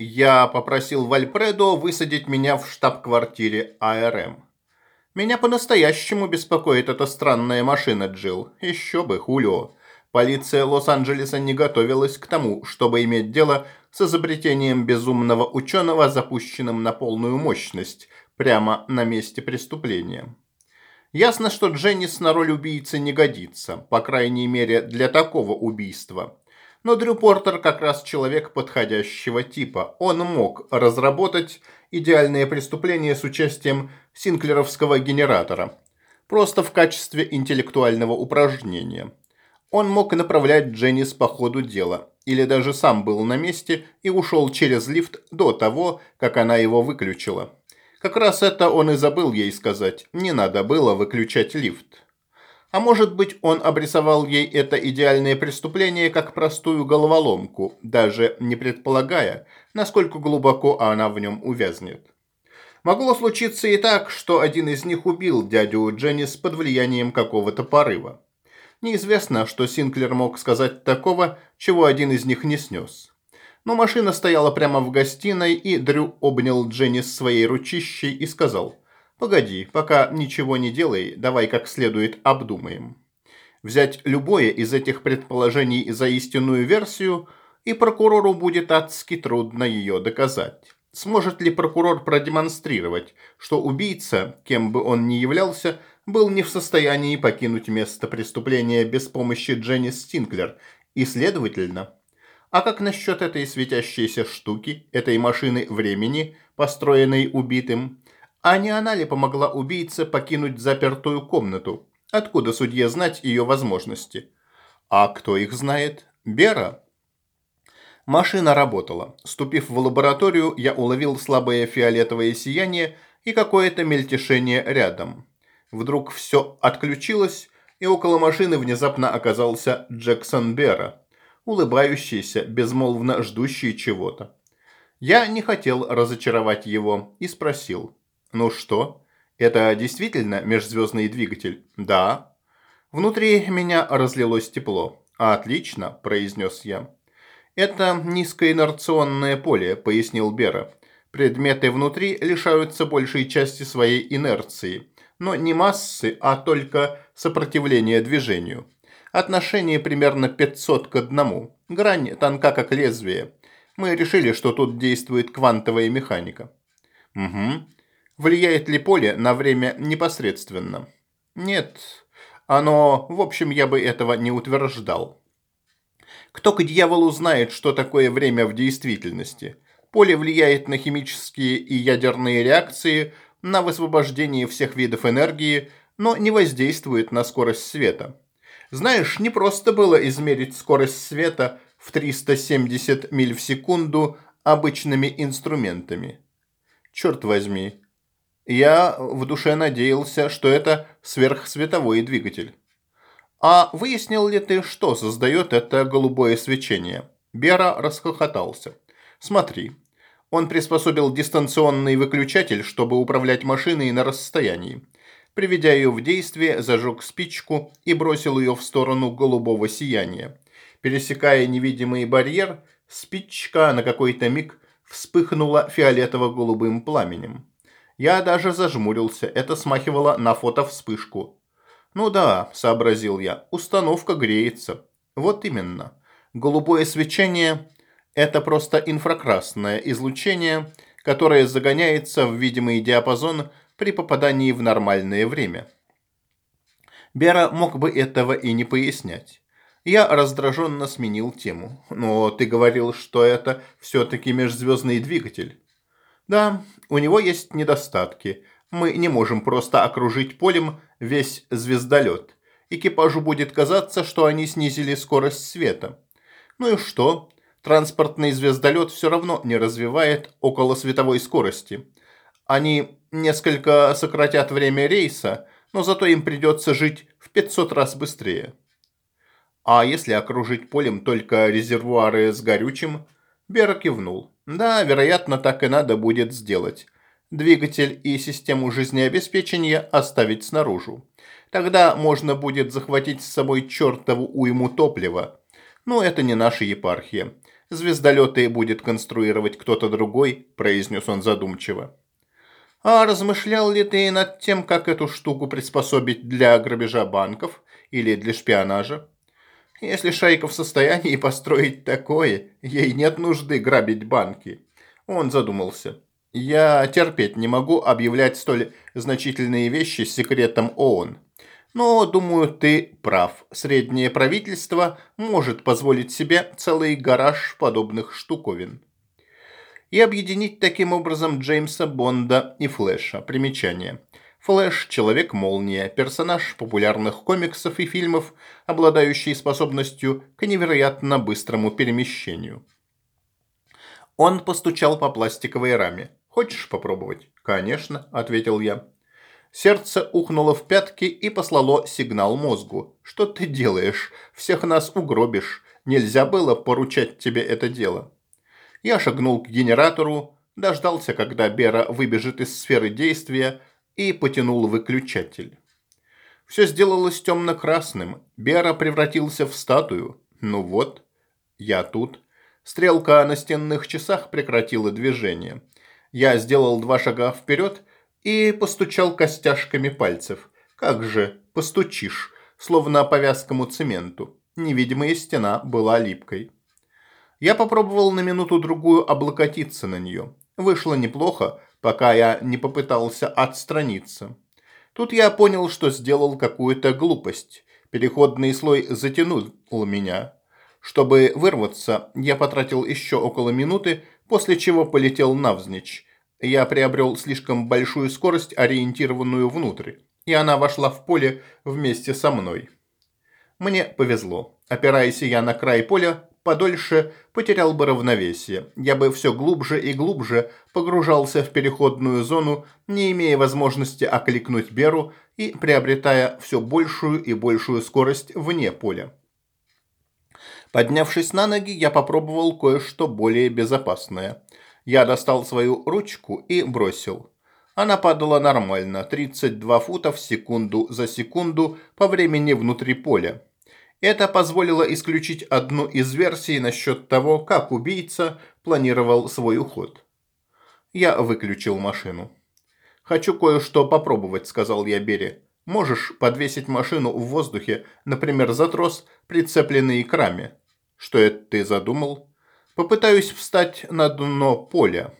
Я попросил Вальпредо высадить меня в штаб-квартире АРМ. Меня по-настоящему беспокоит эта странная машина, Джилл. Еще бы, Хулио. Полиция Лос-Анджелеса не готовилась к тому, чтобы иметь дело с изобретением безумного ученого, запущенным на полную мощность, прямо на месте преступления. Ясно, что Дженнис на роль убийцы не годится, по крайней мере для такого убийства. Но Дрю Портер как раз человек подходящего типа. Он мог разработать идеальное преступление с участием синклеровского генератора. Просто в качестве интеллектуального упражнения. Он мог направлять Дженнис по ходу дела. Или даже сам был на месте и ушел через лифт до того, как она его выключила. Как раз это он и забыл ей сказать. Не надо было выключать лифт. А может быть, он обрисовал ей это идеальное преступление как простую головоломку, даже не предполагая, насколько глубоко она в нем увязнет. Могло случиться и так, что один из них убил дядю Дженнис под влиянием какого-то порыва. Неизвестно, что Синклер мог сказать такого, чего один из них не снес. Но машина стояла прямо в гостиной, и Дрю обнял Дженнис своей ручищей и сказал – Погоди, пока ничего не делай, давай как следует обдумаем. Взять любое из этих предположений за истинную версию, и прокурору будет адски трудно ее доказать. Сможет ли прокурор продемонстрировать, что убийца, кем бы он ни являлся, был не в состоянии покинуть место преступления без помощи Дженни Стинклер, и, следовательно, а как насчет этой светящейся штуки, этой машины времени, построенной убитым, а не она ли помогла убийце покинуть запертую комнату? Откуда судье знать ее возможности? А кто их знает? Бера? Машина работала. Ступив в лабораторию, я уловил слабое фиолетовое сияние и какое-то мельтешение рядом. Вдруг все отключилось, и около машины внезапно оказался Джексон Бера, улыбающийся, безмолвно ждущий чего-то. Я не хотел разочаровать его и спросил – ну что? Это действительно межзвездный двигатель? Да. Внутри меня разлилось тепло. Отлично, произнес я. Это низкоинерционное поле, пояснил Бера. Предметы внутри лишаются большей части своей инерции, но не массы, а только сопротивления движению. Отношение примерно 500 к 1. Грань тонка как лезвие. Мы решили, что тут действует квантовая механика. Угу. Влияет ли поле на время непосредственно? Нет. Оно, в общем, я бы этого не утверждал. Кто к дьяволу знает, что такое время в действительности? Поле влияет на химические и ядерные реакции, на высвобождение всех видов энергии, но не воздействует на скорость света. Знаешь, не просто было измерить скорость света в 370 миль в секунду обычными инструментами. Черт возьми, я в душе надеялся, что это сверхсветовой двигатель. А выяснил ли ты, что создает это голубое свечение? Бера расхохотался. Смотри. Он приспособил дистанционный выключатель, чтобы управлять машиной на расстоянии. Приведя ее в действие, зажег спичку и бросил ее в сторону голубого сияния. Пересекая невидимый барьер, спичка на какой-то миг вспыхнула фиолетово-голубым пламенем. Я даже зажмурился, это смахивало на фото-вспышку. «Ну да», – сообразил я, – «установка греется». Вот именно. Голубое свечение – это просто инфракрасное излучение, которое загоняется в видимый диапазон при попадании в нормальное время. Бера мог бы этого и не пояснять. Я раздраженно сменил тему. «Но ты говорил, что это все-таки межзвездный двигатель». Да, у него есть недостатки. Мы не можем просто окружить полем весь звездолет. Экипажу будет казаться, что они снизили скорость света. Ну и что? Транспортный звездолет все равно не развивает около световой скорости. Они несколько сократят время рейса, но зато им придется жить в 500 раз быстрее. А если окружить полем только резервуары с горючим? Бера кивнул. Да, вероятно, так и надо будет сделать. Двигатель и систему жизнеобеспечения оставить снаружи. Тогда можно будет захватить с собой чертову уйму топлива. Но это не наша епархия. Звездолеты будет конструировать кто-то другой, произнес он задумчиво. А размышлял ли ты над тем, как эту штуку приспособить для грабежа банков или для шпионажа? Если шайка в состоянии построить такое, ей нет нужды грабить банки. Он задумался. Я терпеть не могу объявлять столь значительные вещи секретом ООН. Но, думаю, ты прав. Среднее правительство может позволить себе целый гараж подобных штуковин. И объединить таким образом Джеймса Бонда и Флэша. Примечание. Флэш – Человек-молния, персонаж популярных комиксов и фильмов, обладающий способностью к невероятно быстрому перемещению. Он постучал по пластиковой раме. «Хочешь попробовать?» «Конечно», – ответил я. Сердце ухнуло в пятки и послало сигнал мозгу. «Что ты делаешь? Всех нас угробишь. Нельзя было поручать тебе это дело». Я шагнул к генератору, дождался, когда Бера выбежит из сферы действия, и потянул выключатель. Все сделалось темно-красным. Бера превратился в статую. Ну вот, я тут. Стрелка на стенных часах прекратила движение. Я сделал два шага вперед и постучал костяшками пальцев. Как же постучишь, словно по вязкому цементу. Невидимая стена была липкой. Я попробовал на минуту-другую облокотиться на нее. Вышло неплохо, пока я не попытался отстраниться. Тут я понял, что сделал какую-то глупость. Переходный слой затянул меня. Чтобы вырваться, я потратил еще около минуты, после чего полетел навзничь. Я приобрел слишком большую скорость, ориентированную внутрь, и она вошла в поле вместе со мной. Мне повезло. Опираясь я на край поля, подольше потерял бы равновесие. Я бы все глубже и глубже погружался в переходную зону, не имея возможности окликнуть Беру и приобретая все большую и большую скорость вне поля. Поднявшись на ноги, я попробовал кое-что более безопасное. Я достал свою ручку и бросил. Она падала нормально, 32 фута в секунду за секунду по времени внутри поля. Это позволило исключить одну из версий насчет того, как убийца планировал свой уход. Я выключил машину. «Хочу кое-что попробовать», – сказал я Бере. «Можешь подвесить машину в воздухе, например, за трос, прицепленный к раме». «Что это ты задумал?» «Попытаюсь встать на дно поля».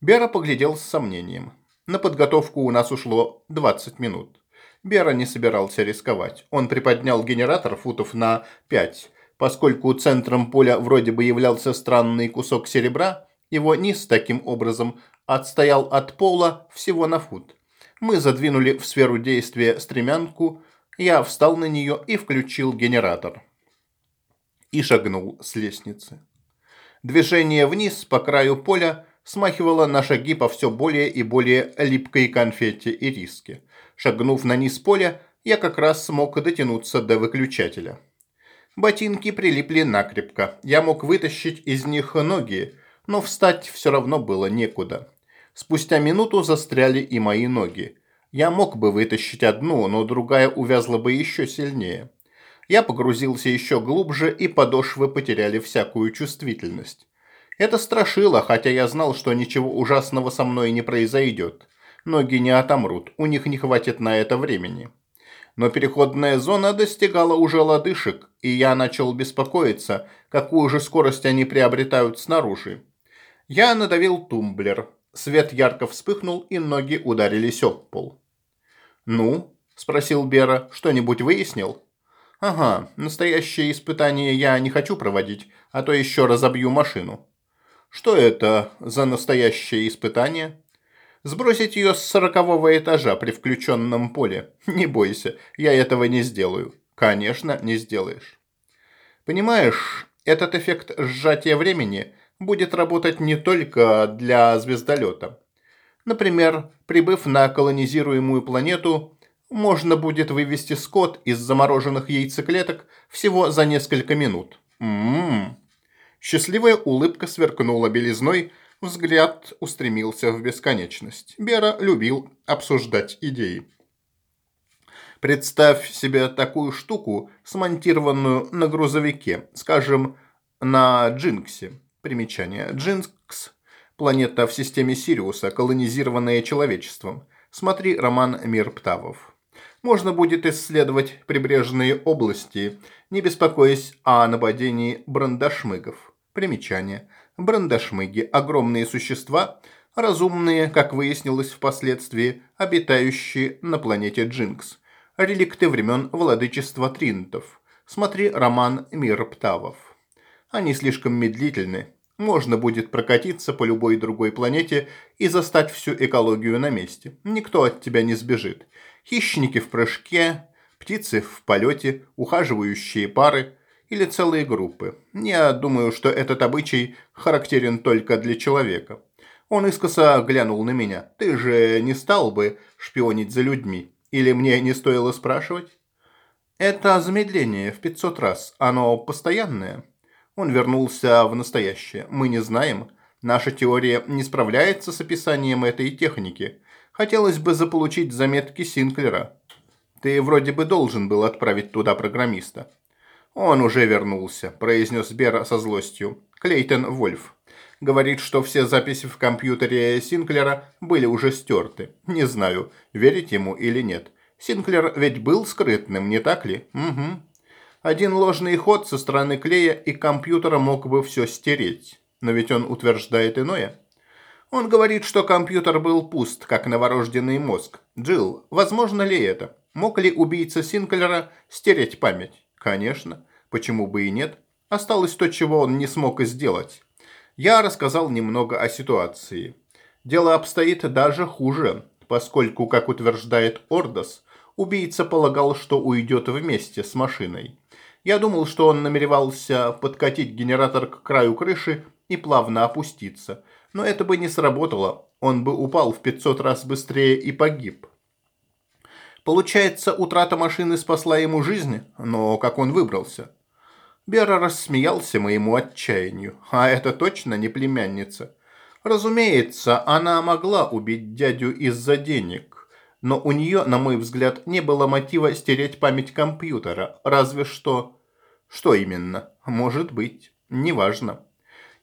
Бера поглядел с сомнением. На подготовку у нас ушло 20 минут. Бера не собирался рисковать. Он приподнял генератор футов на 5. Поскольку центром поля вроде бы являлся странный кусок серебра, его низ таким образом отстоял от пола всего на фут. Мы задвинули в сферу действия стремянку, я встал на нее и включил генератор. И шагнул с лестницы. Движение вниз по краю поля смахивало на шаги по все более и более липкой конфетте и риске. Шагнув на низ поля, я как раз смог дотянуться до выключателя. Ботинки прилипли накрепко. Я мог вытащить из них ноги, но встать все равно было некуда. Спустя минуту застряли и мои ноги. Я мог бы вытащить одну, но другая увязла бы еще сильнее. Я погрузился еще глубже, и подошвы потеряли всякую чувствительность. Это страшило, хотя я знал, что ничего ужасного со мной не произойдет. Ноги не отомрут, у них не хватит на это времени. Но переходная зона достигала уже лодыжек, и я начал беспокоиться, какую же скорость они приобретают снаружи. Я надавил тумблер. Свет ярко вспыхнул, и ноги ударились об пол. «Ну?» – спросил Бера. «Что-нибудь выяснил?» «Ага, настоящее испытание я не хочу проводить, а то еще разобью машину». «Что это за настоящее испытание?» Сбросить ее с сорокового этажа при включенном поле. Не бойся, я этого не сделаю. Конечно, не сделаешь. Понимаешь, этот эффект сжатия времени будет работать не только для звездолета. Например, прибыв на колонизируемую планету, можно будет вывести скот из замороженных яйцеклеток всего за несколько минут. Ммм. Счастливая улыбка сверкнула белизной, Взгляд устремился в бесконечность. Бера любил обсуждать идеи. Представь себе такую штуку, смонтированную на грузовике, скажем, на Джинксе. Примечание. Джинкс – планета в системе Сириуса, колонизированная человечеством. Смотри роман «Мир Птавов». Можно будет исследовать прибрежные области, не беспокоясь о нападении брандашмыгов. Примечание. Брандашмыги – огромные существа, разумные, как выяснилось впоследствии, обитающие на планете Джинкс. Реликты времен владычества Тринтов. Смотри роман «Мир Птавов». Они слишком медлительны. Можно будет прокатиться по любой другой планете и застать всю экологию на месте. Никто от тебя не сбежит. Хищники в прыжке, птицы в полете, ухаживающие пары или целые группы. Я думаю, что этот обычай характерен только для человека. Он искоса глянул на меня. Ты же не стал бы шпионить за людьми? Или мне не стоило спрашивать? Это замедление в 500 раз. Оно постоянное. Он вернулся в настоящее. Мы не знаем. Наша теория не справляется с описанием этой техники. Хотелось бы заполучить заметки Синклера. Ты вроде бы должен был отправить туда программиста. Он уже вернулся, произнес Бер со злостью. Клейтон Вольф. Говорит, что все записи в компьютере Синклера были уже стерты. Не знаю, верить ему или нет. Синклер ведь был скрытным, не так ли? Угу. Один ложный ход со стороны Клея и компьютера мог бы все стереть. Но ведь он утверждает иное. Он говорит, что компьютер был пуст, как новорожденный мозг. Джилл, возможно ли это? Мог ли убийца Синклера стереть память? Конечно. Почему бы и нет? Осталось то, чего он не смог сделать. Я рассказал немного о ситуации. Дело обстоит даже хуже, поскольку, как утверждает Ордос, убийца полагал, что уйдет вместе с машиной. Я думал, что он намеревался подкатить генератор к краю крыши и плавно опуститься. Но это бы не сработало, он бы упал в 500 раз быстрее и погиб. Получается, утрата машины спасла ему жизнь, но как он выбрался? Бера рассмеялся моему отчаянию. А это точно не племянница. Разумеется, она могла убить дядю из-за денег. Но у нее, на мой взгляд, не было мотива стереть память компьютера. Разве что... Что именно? Может быть. Неважно.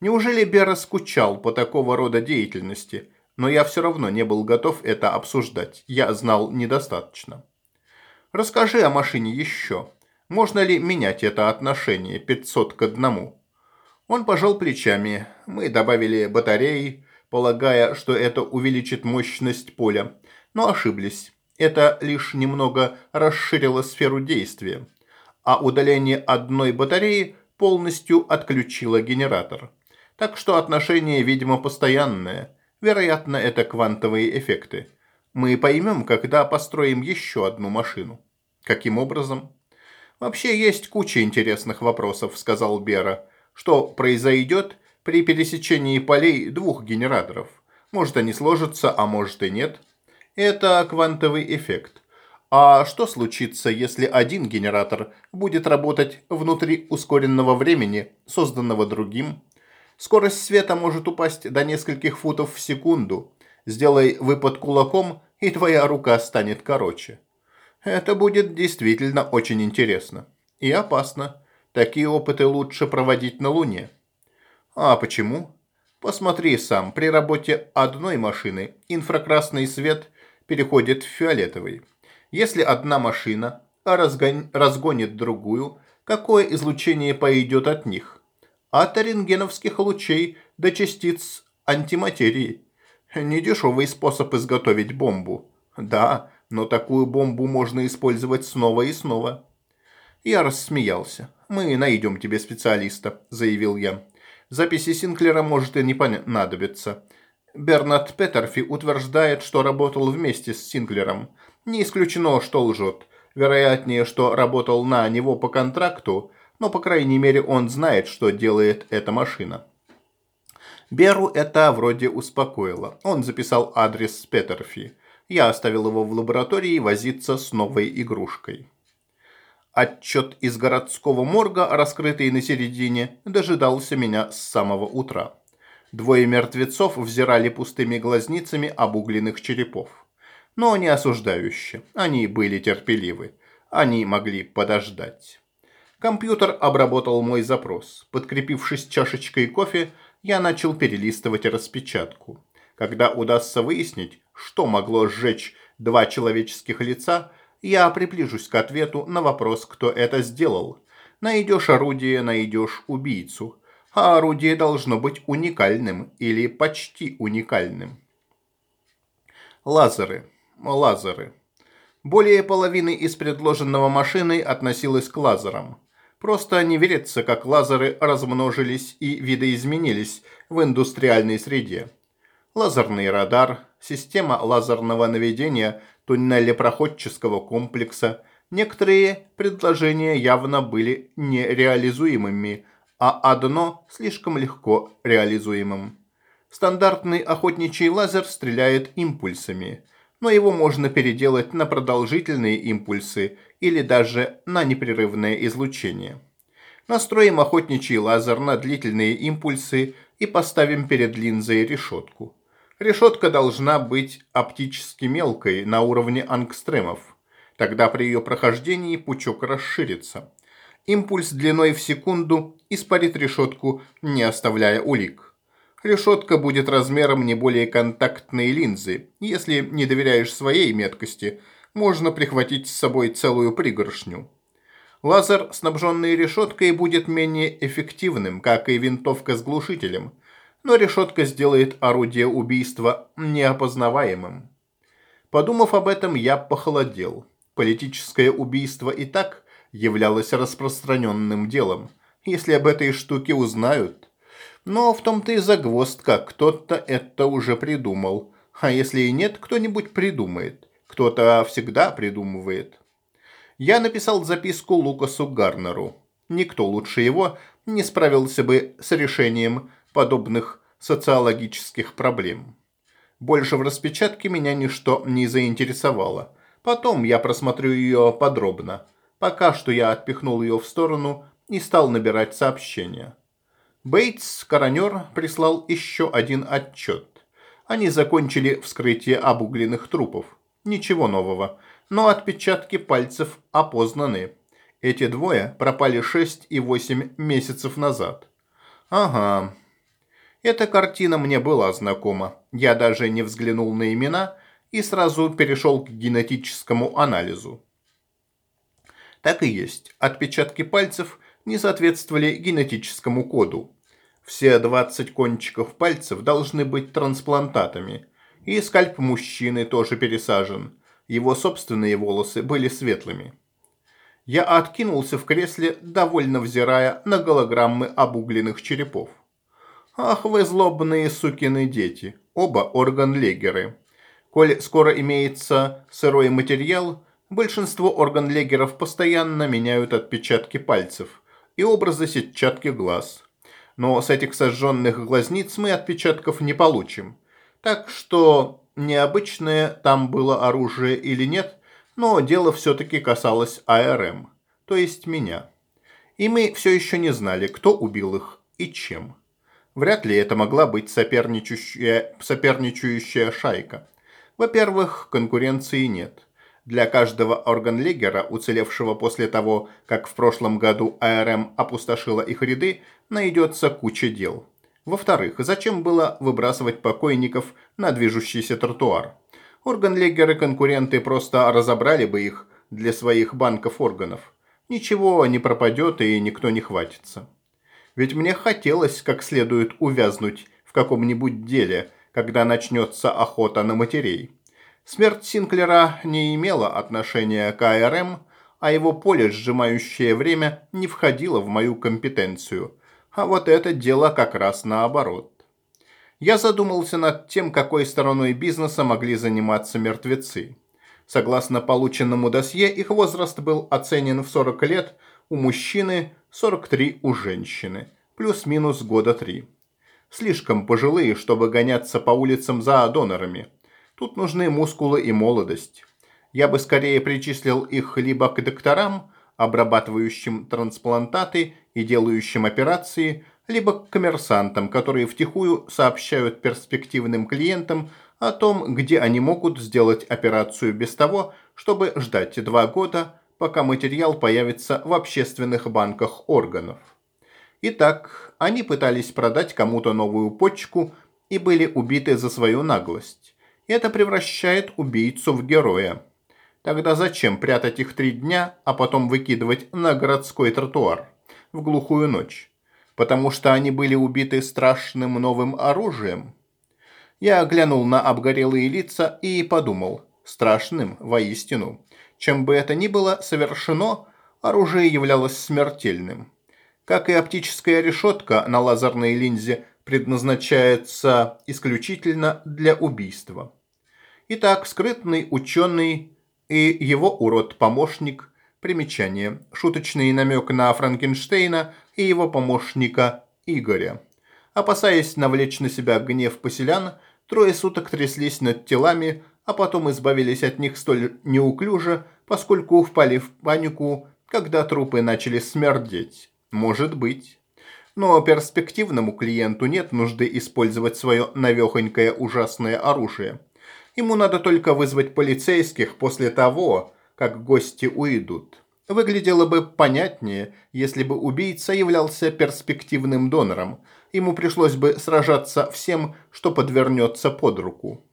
Неужели Бера скучал по такого рода деятельности? Но я все равно не был готов это обсуждать. Я знал недостаточно. Расскажи о машине еще. Можно ли менять это отношение 500 к 1? Он пожал плечами. Мы добавили батареи, полагая, что это увеличит мощность поля. Но ошиблись. Это лишь немного расширило сферу действия. А удаление одной батареи полностью отключило генератор. Так что отношение, видимо, постоянное. Вероятно, это квантовые эффекты. Мы поймем, когда построим еще одну машину. Каким образом? «Вообще есть куча интересных вопросов», – сказал Бера. «Что произойдет при пересечении полей двух генераторов? Может, они сложатся, а может и нет. Это квантовый эффект. А что случится, если один генератор будет работать внутри ускоренного времени, созданного другим? Скорость света может упасть до нескольких футов в секунду. Сделай выпад кулаком, и твоя рука станет короче. Это будет действительно очень интересно. И опасно. Такие опыты лучше проводить на Луне. А почему? Посмотри сам, при работе одной машины инфракрасный свет переходит в фиолетовый. Если одна машина разгон... разгонит другую, какое излучение пойдет от них? От рентгеновских лучей до частиц антиматерии. Недешевый способ изготовить бомбу. Да, но такую бомбу можно использовать снова и снова. Я рассмеялся. «Мы найдем тебе специалиста», – заявил я. «Записи Синклера может и не понадобиться. Бернард Петерфи утверждает, что работал вместе с Синклером. Не исключено, что лжет. Вероятнее, что работал на него по контракту, но, по крайней мере, он знает, что делает эта машина». Беру это вроде успокоило. Он записал адрес Петерфи. Я оставил его в лаборатории возиться с новой игрушкой. Отчет из городского морга, раскрытый на середине, дожидался меня с самого утра. Двое мертвецов взирали пустыми глазницами обугленных черепов. Но не осуждающе. Они были терпеливы. Они могли подождать. Компьютер обработал мой запрос. Подкрепившись чашечкой кофе, я начал перелистывать распечатку. Когда удастся выяснить, что могло сжечь два человеческих лица, я приближусь к ответу на вопрос, кто это сделал. Найдешь орудие, найдешь убийцу. А орудие должно быть уникальным или почти уникальным. Лазеры. Лазеры. Более половины из предложенного машиной относилось к лазерам. Просто не верится, как лазеры размножились и видоизменились в индустриальной среде. Лазерный радар, система лазерного наведения туннелепроходческого комплекса. Некоторые предложения явно были нереализуемыми, а одно слишком легко реализуемым. Стандартный охотничий лазер стреляет импульсами, но его можно переделать на продолжительные импульсы или даже на непрерывное излучение. Настроим охотничий лазер на длительные импульсы и поставим перед линзой решетку. Решетка должна быть оптически мелкой на уровне ангстремов. Тогда при ее прохождении пучок расширится. Импульс длиной в секунду испарит решетку, не оставляя улик. Решетка будет размером не более контактной линзы. Если не доверяешь своей меткости, можно прихватить с собой целую пригоршню. Лазер, снабженный решеткой, будет менее эффективным, как и винтовка с глушителем – но решетка сделает орудие убийства неопознаваемым. Подумав об этом, я похолодел. Политическое убийство и так являлось распространенным делом. Если об этой штуке узнают... Но в том-то и загвоздка, кто-то это уже придумал. А если и нет, кто-нибудь придумает. Кто-то всегда придумывает. Я написал записку Лукасу Гарнеру. Никто лучше его не справился бы с решением подобных социологических проблем. Больше в распечатке меня ничто не заинтересовало. Потом я просмотрю ее подробно. Пока что я отпихнул ее в сторону и стал набирать сообщения. Бейтс, коронер, прислал еще один отчет. Они закончили вскрытие обугленных трупов. Ничего нового, но отпечатки пальцев опознаны. Эти двое пропали 6 и 8 месяцев назад. Ага, эта картина мне была знакома. Я даже не взглянул на имена и сразу перешел к генетическому анализу. Так и есть. Отпечатки пальцев не соответствовали генетическому коду. Все 20 кончиков пальцев должны быть трансплантатами. И скальп мужчины тоже пересажен. Его собственные волосы были светлыми. Я откинулся в кресле, довольно взирая на голограммы обугленных черепов. Ах вы злобные сукины дети, оба органлегеры. Коль скоро имеется сырой материал, большинство органлегеров постоянно меняют отпечатки пальцев и образы сетчатки глаз. Но с этих сожженных глазниц мы отпечатков не получим. Так что необычное там было оружие или нет, но дело все-таки касалось АРМ, то есть меня. И мы все еще не знали, кто убил их и чем. Вряд ли это могла быть соперничающая, соперничающая шайка. Во-первых, конкуренции нет. Для каждого органлегера, уцелевшего после того, как в прошлом году АРМ опустошила их ряды, найдется куча дел. Во-вторых, зачем было выбрасывать покойников на движущийся тротуар? Органлегеры-конкуренты просто разобрали бы их для своих банков органов. Ничего не пропадет и никто не хватится. Ведь мне хотелось как следует увязнуть в каком-нибудь деле, когда начнется охота на матерей. Смерть Синклера не имела отношения к АРМ, а его поле, сжимающее время, не входило в мою компетенцию. А вот это дело как раз наоборот. Я задумался над тем, какой стороной бизнеса могли заниматься мертвецы. Согласно полученному досье, их возраст был оценен в 40 лет у мужчины, 43 у женщины, плюс-минус года три. Слишком пожилые, чтобы гоняться по улицам за донорами. Тут нужны мускулы и молодость. Я бы скорее причислил их либо к докторам, обрабатывающим трансплантаты и делающим операции, либо к коммерсантам, которые втихую сообщают перспективным клиентам о том, где они могут сделать операцию без того, чтобы ждать два года, пока материал появится в общественных банках органов. Итак, они пытались продать кому-то новую почку и были убиты за свою наглость. Это превращает убийцу в героя. Тогда зачем прятать их три дня, а потом выкидывать на городской тротуар в глухую ночь? Потому что они были убиты страшным новым оружием? Я глянул на обгорелые лица и подумал, страшным воистину. Чем бы это ни было совершено, оружие являлось смертельным. Как и оптическая решетка на лазерной линзе предназначается исключительно для убийства. Итак, скрытный ученый и его урод-помощник, примечание, шуточный намек на Франкенштейна и его помощника Игоря. Опасаясь навлечь на себя гнев поселян, трое суток тряслись над телами, а потом избавились от них столь неуклюже, поскольку впали в панику, когда трупы начали смердеть. Может быть. Но перспективному клиенту нет нужды использовать свое навехонькое ужасное оружие. Ему надо только вызвать полицейских после того, как гости уйдут. Выглядело бы понятнее, если бы убийца являлся перспективным донором. Ему пришлось бы сражаться всем, что подвернется под руку.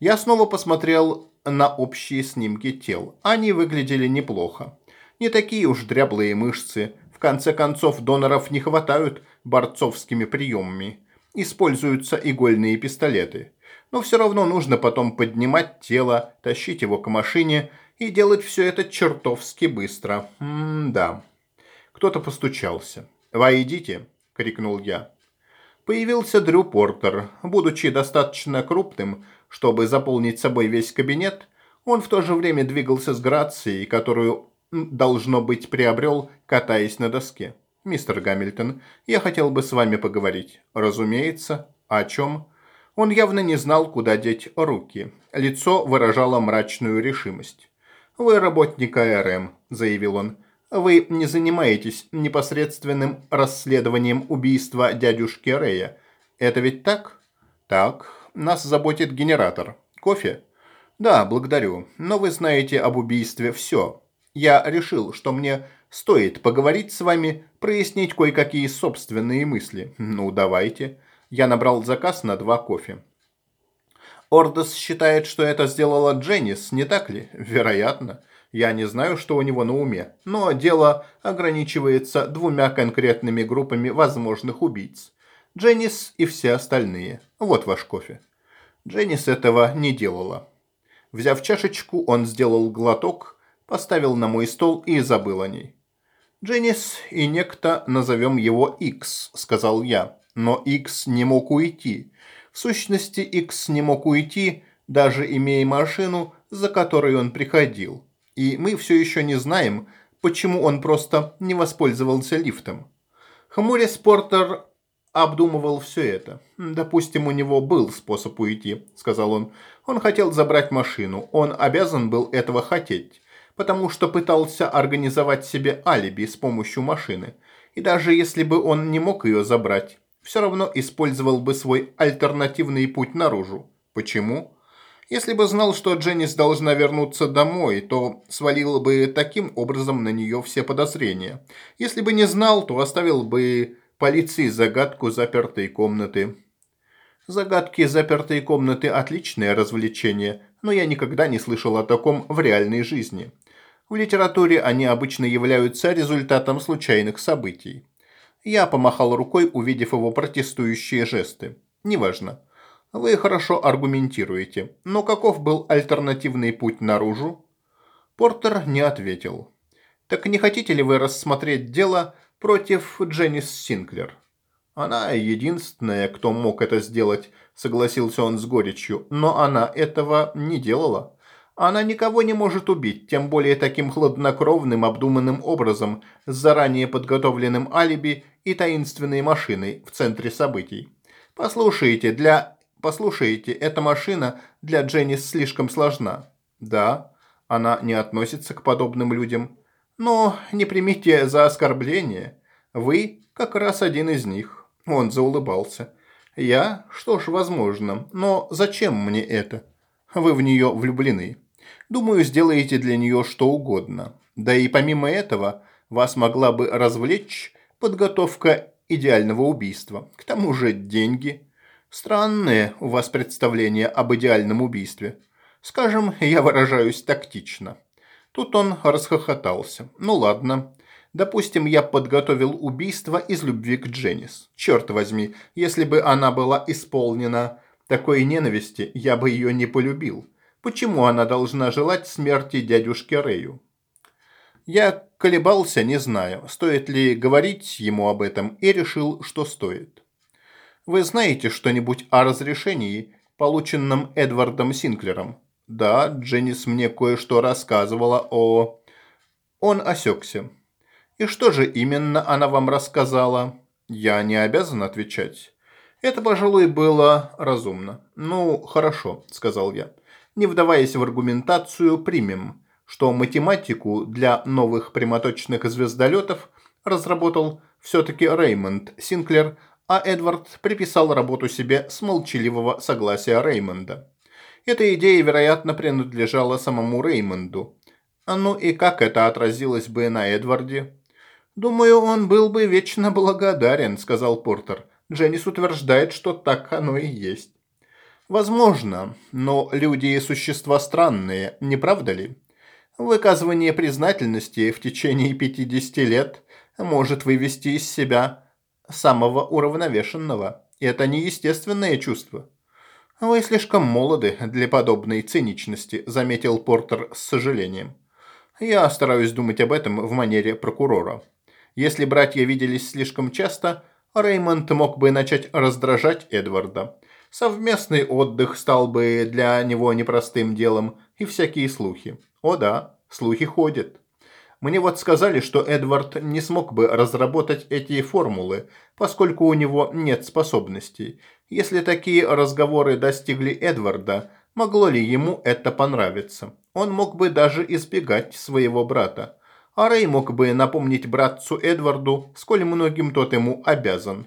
Я снова посмотрел на общие снимки тел. Они выглядели неплохо. Не такие уж дряблые мышцы. В конце концов, доноров не хватают борцовскими приемами. Используются игольные пистолеты но все равно нужно потом поднимать тело, тащить его к машине и делать все это чертовски быстро. М-да. Кто-то постучался. «Войдите!» – крикнул я. Появился Дрю Портер. Будучи достаточно крупным, чтобы заполнить собой весь кабинет, он в то же время двигался с грацией, которую, должно быть, приобрел, катаясь на доске. «Мистер Гамильтон, я хотел бы с вами поговорить». «Разумеется. О чем?» Он явно не знал, куда деть руки. Лицо выражало мрачную решимость. «Вы работник АРМ», – заявил он. «Вы не занимаетесь непосредственным расследованием убийства дядюшки Рэя. Это ведь так?» «Так. Нас заботит генератор. Кофе?» «Да, благодарю. Но вы знаете об убийстве все. Я решил, что мне стоит поговорить с вами, прояснить кое-какие собственные мысли. Ну, давайте». Я набрал заказ на два кофе. Ордос считает, что это сделала Дженнис, не так ли? Вероятно. Я не знаю, что у него на уме, но дело ограничивается двумя конкретными группами возможных убийц. Дженнис и все остальные. Вот ваш кофе. Дженнис этого не делала. Взяв чашечку, он сделал глоток, поставил на мой стол и забыл о ней. «Дженнис и некто, назовем его Икс», — сказал я. Но X не мог уйти. В сущности, X не мог уйти, даже имея машину, за которой он приходил. И мы все еще не знаем, почему он просто не воспользовался лифтом. Хмурясь, Портер обдумывал все это. «Допустим, у него был способ уйти», – сказал он. «Он хотел забрать машину. Он обязан был этого хотеть, потому что пытался организовать себе алиби с помощью машины. И даже если бы он не мог ее забрать, все равно использовал бы свой альтернативный путь наружу. Почему? Если бы знал, что Дженнис должна вернуться домой, то свалил бы таким образом на нее все подозрения. Если бы не знал, то оставил бы полиции загадку запертой комнаты. Загадки запертой комнаты – отличное развлечение, но я никогда не слышал о таком в реальной жизни. В литературе они обычно являются результатом случайных событий. Я помахал рукой, увидев его протестующие жесты. «Неважно. Вы хорошо аргументируете. Но каков был альтернативный путь наружу?» Портер не ответил. «Так не хотите ли вы рассмотреть дело против Дженнис Синклер?» «Она единственная, кто мог это сделать», – согласился он с горечью. «Но она этого не делала. Она никого не может убить, тем более таким хладнокровным, обдуманным образом, с заранее подготовленным алиби и таинственной машиной в центре событий. Послушайте, для... Послушайте, эта машина для Дженнис слишком сложна. Да, она не относится к подобным людям. Но не примите за оскорбление. Вы как раз один из них. Он заулыбался. Я? Что ж, возможно. Но зачем мне это? Вы в нее влюблены. Думаю, сделаете для нее что угодно. Да и помимо этого, вас могла бы развлечь подготовка идеального убийства. К тому же деньги. Странные у вас представления об идеальном убийстве. Скажем, я выражаюсь тактично. Тут он расхохотался. Ну ладно. Допустим, я подготовил убийство из любви к Дженнис. Черт возьми, если бы она была исполнена такой ненависти, я бы ее не полюбил. Почему она должна желать смерти дядюшке Рэю? Я колебался, не знаю, стоит ли говорить ему об этом, и решил, что стоит. Вы знаете что-нибудь о разрешении, полученном Эдвардом Синклером? Да, Дженнис мне кое-что рассказывала о... Он осекся. И что же именно она вам рассказала? Я не обязан отвечать. Это, пожалуй, было разумно. Ну, хорошо, сказал я. Не вдаваясь в аргументацию, примем что математику для новых прямоточных звездолетов разработал все-таки Реймонд Синклер, а Эдвард приписал работу себе с молчаливого согласия Реймонда. Эта идея, вероятно, принадлежала самому Реймонду. Ну и как это отразилось бы на Эдварде? «Думаю, он был бы вечно благодарен», – сказал Портер. Дженнис утверждает, что так оно и есть. «Возможно, но люди и существа странные, не правда ли? Выказывание признательности в течение 50 лет может вывести из себя самого уравновешенного. Это неестественное чувство. «Вы слишком молоды для подобной циничности», – заметил Портер с сожалением. «Я стараюсь думать об этом в манере прокурора. Если братья виделись слишком часто, Реймонд мог бы начать раздражать Эдварда. Совместный отдых стал бы для него непростым делом, и всякие слухи. О да, слухи ходят. Мне вот сказали, что Эдвард не смог бы разработать эти формулы, поскольку у него нет способностей. Если такие разговоры достигли Эдварда, могло ли ему это понравиться? Он мог бы даже избегать своего брата. А Рэй мог бы напомнить братцу Эдварду, сколь многим тот ему обязан.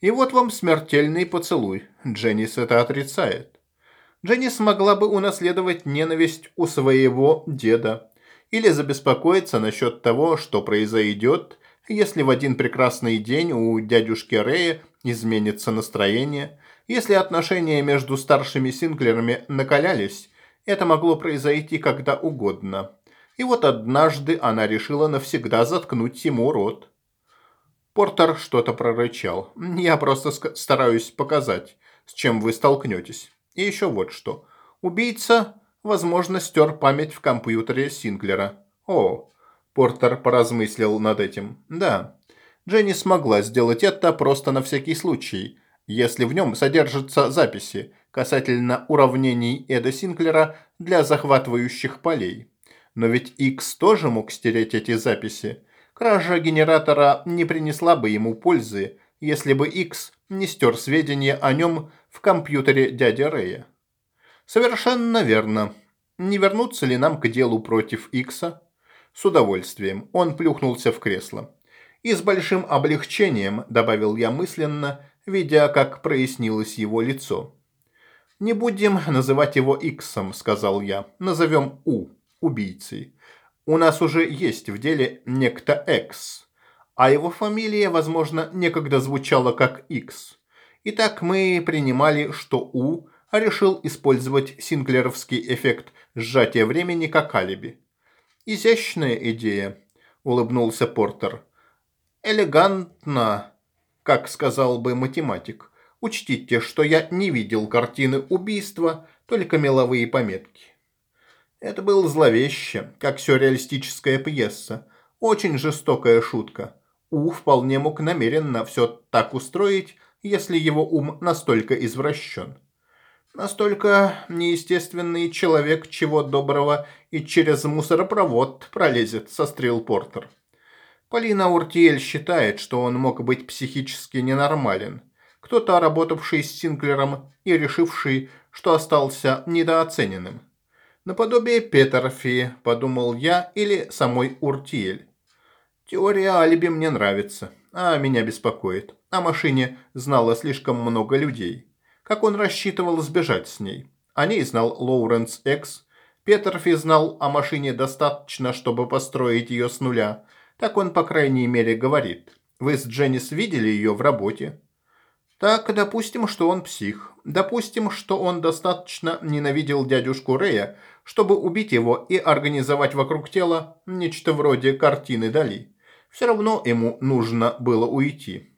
И вот вам смертельный поцелуй. Дженнис это отрицает. Дженни смогла бы унаследовать ненависть у своего деда или забеспокоиться насчет того, что произойдет, если в один прекрасный день у дядюшки Рэя изменится настроение, если отношения между старшими Синклерами накалялись, это могло произойти когда угодно. И вот однажды она решила навсегда заткнуть ему рот. Портер что-то прорычал. «Я просто стараюсь показать, с чем вы столкнетесь». И еще вот что. Убийца, возможно, стер память в компьютере Синклера. О, Портер поразмыслил над этим. Да, Дженни смогла сделать это просто на всякий случай, если в нем содержатся записи касательно уравнений Эда Синклера для захватывающих полей. Но ведь X тоже мог стереть эти записи. Кража генератора не принесла бы ему пользы, если бы X не стер сведения о нем в компьютере дяди Рэя. Совершенно верно. Не вернуться ли нам к делу против Икса? С удовольствием. Он плюхнулся в кресло. И с большим облегчением, добавил я мысленно, видя, как прояснилось его лицо. «Не будем называть его Иксом», – сказал я. «Назовем У, убийцей. У нас уже есть в деле некто Экс, а его фамилия, возможно, некогда звучала как Икс. Итак, мы принимали, что У решил использовать синклеровский эффект сжатия времени как алиби. «Изящная идея», – улыбнулся Портер. «Элегантно, как сказал бы математик. Учтите, что я не видел картины убийства, только меловые пометки». Это было зловеще, как сюрреалистическая пьеса. Очень жестокая шутка. У вполне мог намеренно все так устроить, если его ум настолько извращен. Настолько неестественный человек чего доброго и через мусоропровод пролезет, сострил Портер. Полина Уртиель считает, что он мог быть психически ненормален. Кто-то, работавший с Синклером и решивший, что остался недооцененным. Наподобие Петерфи, подумал я, или самой Уртиель. Теория алиби мне нравится, а меня беспокоит. О машине знало слишком много людей. Как он рассчитывал сбежать с ней? О ней знал Лоуренс Экс, Петерфи знал о машине достаточно, чтобы построить ее с нуля. Так он, по крайней мере, говорит. Вы с Дженнис видели ее в работе? Так, допустим, что он псих. Допустим, что он достаточно ненавидел дядюшку Рэя, чтобы убить его и организовать вокруг тела нечто вроде картины Дали. Все равно ему нужно было уйти.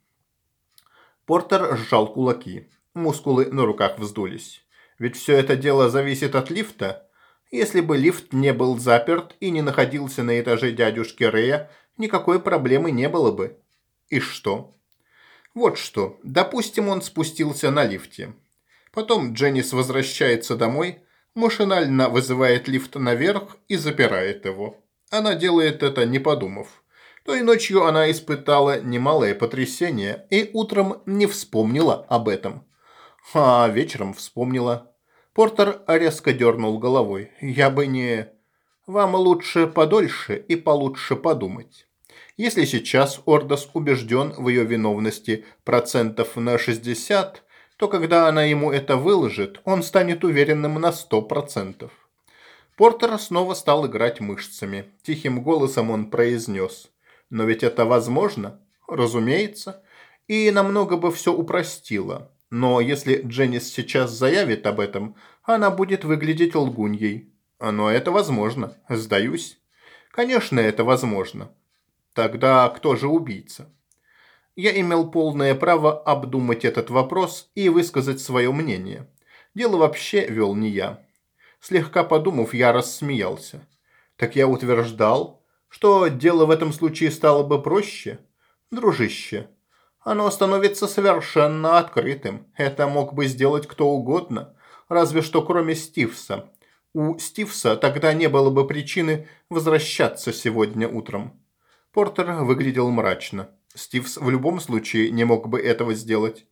Портер сжал кулаки. Мускулы на руках вздулись. Ведь все это дело зависит от лифта. Если бы лифт не был заперт и не находился на этаже дядюшки Рэя, никакой проблемы не было бы. И что? Вот что. Допустим, он спустился на лифте. Потом Дженнис возвращается домой, машинально вызывает лифт наверх и запирает его. Она делает это, не подумав. Той ночью она испытала немалое потрясение и утром не вспомнила об этом. А вечером вспомнила. Портер резко дернул головой. «Я бы не...» «Вам лучше подольше и получше подумать». Если сейчас Ордос убежден в ее виновности процентов на 60, то когда она ему это выложит, он станет уверенным на 100%. Портер снова стал играть мышцами. Тихим голосом он произнес. «Но ведь это возможно?» «Разумеется. И намного бы все упростило. Но если Дженнис сейчас заявит об этом, она будет выглядеть лгуньей. Но это возможно. Сдаюсь. Конечно, это возможно. Тогда кто же убийца? Я имел полное право обдумать этот вопрос и высказать свое мнение. Дело вообще вел не я. Слегка подумав, я рассмеялся. Так я утверждал, что дело в этом случае стало бы проще. Дружище, оно становится совершенно открытым. Это мог бы сделать кто угодно, разве что кроме Стивса. У Стивса тогда не было бы причины возвращаться сегодня утром. Портер выглядел мрачно. Стивс в любом случае не мог бы этого сделать.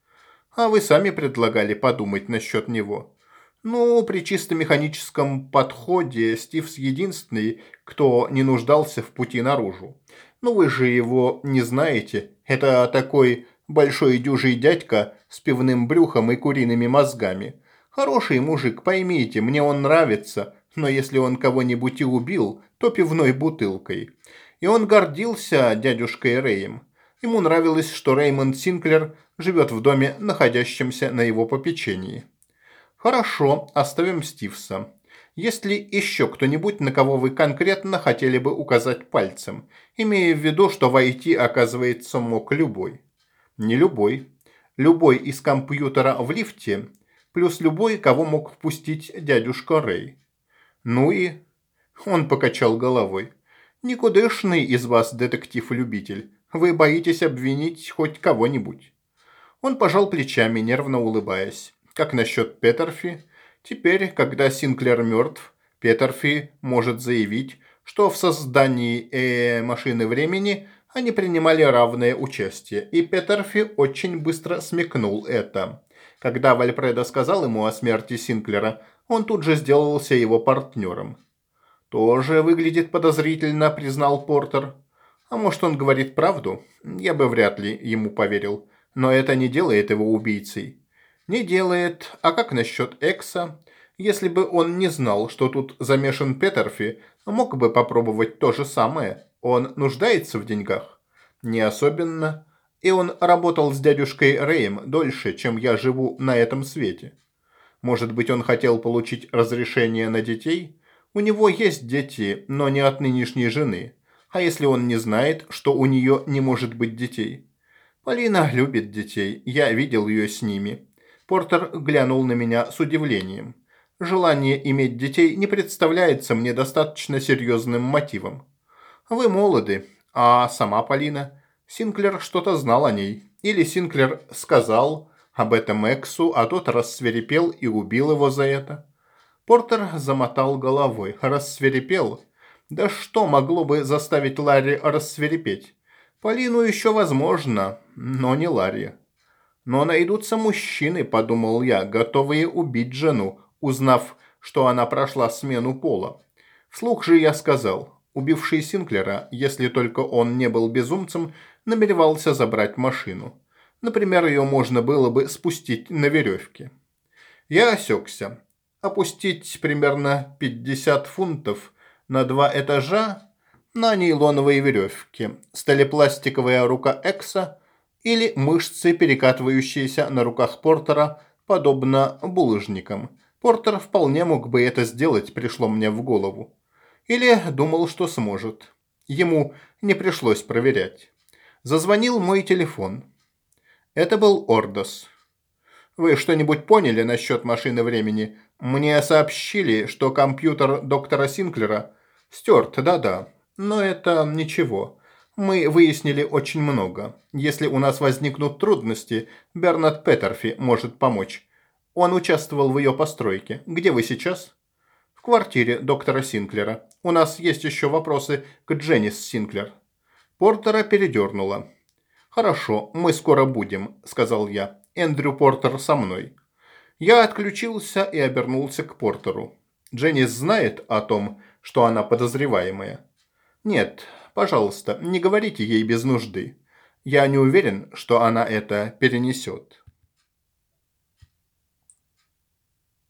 А вы сами предлагали подумать насчет него. Ну, при чисто механическом подходе Стивс единственный, кто не нуждался в пути наружу. Ну вы же его не знаете. Это такой большой дюжий дядька с пивным брюхом и куриными мозгами. Хороший мужик, поймите, мне он нравится, но если он кого-нибудь и убил, то пивной бутылкой. И он гордился дядюшкой Рэем. Ему нравилось, что Реймонд Синклер живет в доме, находящемся на его попечении. Хорошо, оставим Стивса. Есть ли еще кто-нибудь, на кого вы конкретно хотели бы указать пальцем, имея в виду, что войти, оказывается, мог любой? Не любой. Любой из компьютера в лифте, плюс любой, кого мог впустить дядюшка Рэй. Ну и... Он покачал головой. Никудышный из вас детектив-любитель. Вы боитесь обвинить хоть кого-нибудь. Он пожал плечами, нервно улыбаясь. Как насчет Петерфи? Теперь, когда Синклер мертв, Петерфи может заявить, что в создании э, машины времени они принимали равное участие, и Петерфи очень быстро смекнул это. Когда Вальпредо сказал ему о смерти Синклера, он тут же сделался его партнером. «Тоже выглядит подозрительно», – признал Портер. «А может, он говорит правду? Я бы вряд ли ему поверил. Но это не делает его убийцей». «Не делает. А как насчет Экса? Если бы он не знал, что тут замешан Петерфи, мог бы попробовать то же самое. Он нуждается в деньгах?» «Не особенно. И он работал с дядюшкой Рэем дольше, чем я живу на этом свете. Может быть, он хотел получить разрешение на детей?» У него есть дети, но не от нынешней жены. А если он не знает, что у нее не может быть детей? Полина любит детей, я видел ее с ними. Портер глянул на меня с удивлением. Желание иметь детей не представляется мне достаточно серьезным мотивом. Вы молоды, а сама Полина? Синклер что-то знал о ней. Или Синклер сказал об этом Эксу, а тот рассверепел и убил его за это. Портер замотал головой. Рассверепел? Да что могло бы заставить Ларри рассверепеть? Полину еще возможно, но не Ларри. Но найдутся мужчины, подумал я, готовые убить жену, узнав, что она прошла смену пола. Вслух же я сказал, убивший Синклера, если только он не был безумцем, намеревался забрать машину. Например, ее можно было бы спустить на веревке. Я осекся. опустить примерно 50 фунтов на два этажа на нейлоновые веревки, сталепластиковая рука Экса или мышцы, перекатывающиеся на руках Портера, подобно булыжникам. Портер вполне мог бы это сделать, пришло мне в голову. Или думал, что сможет. Ему не пришлось проверять. Зазвонил мой телефон. Это был Ордос. «Вы что-нибудь поняли насчет машины времени? Мне сообщили, что компьютер доктора Синклера стерт, да-да. Но это ничего. Мы выяснили очень много. Если у нас возникнут трудности, Бернард Петерфи может помочь. Он участвовал в ее постройке. Где вы сейчас?» «В квартире доктора Синклера. У нас есть еще вопросы к Дженнис Синклер». Портера передернула. «Хорошо, мы скоро будем», – сказал я. «Эндрю Портер со мной». Я отключился и обернулся к Портеру. «Дженнис знает о том, что она подозреваемая?» «Нет, пожалуйста, не говорите ей без нужды. Я не уверен, что она это перенесет».